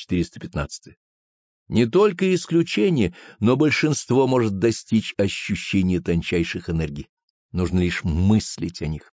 415. Не только исключение, но большинство может достичь ощущения тончайших энергий. Нужно лишь мыслить о них.